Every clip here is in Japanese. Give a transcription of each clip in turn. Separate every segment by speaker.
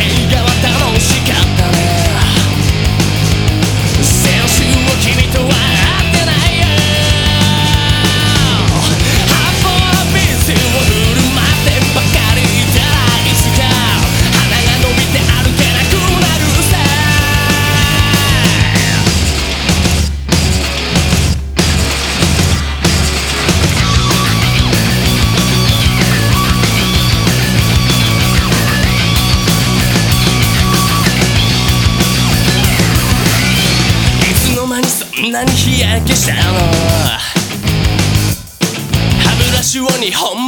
Speaker 1: 映画はなに日焼けしたの？歯ブラシを2本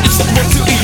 Speaker 1: It's one, two, three.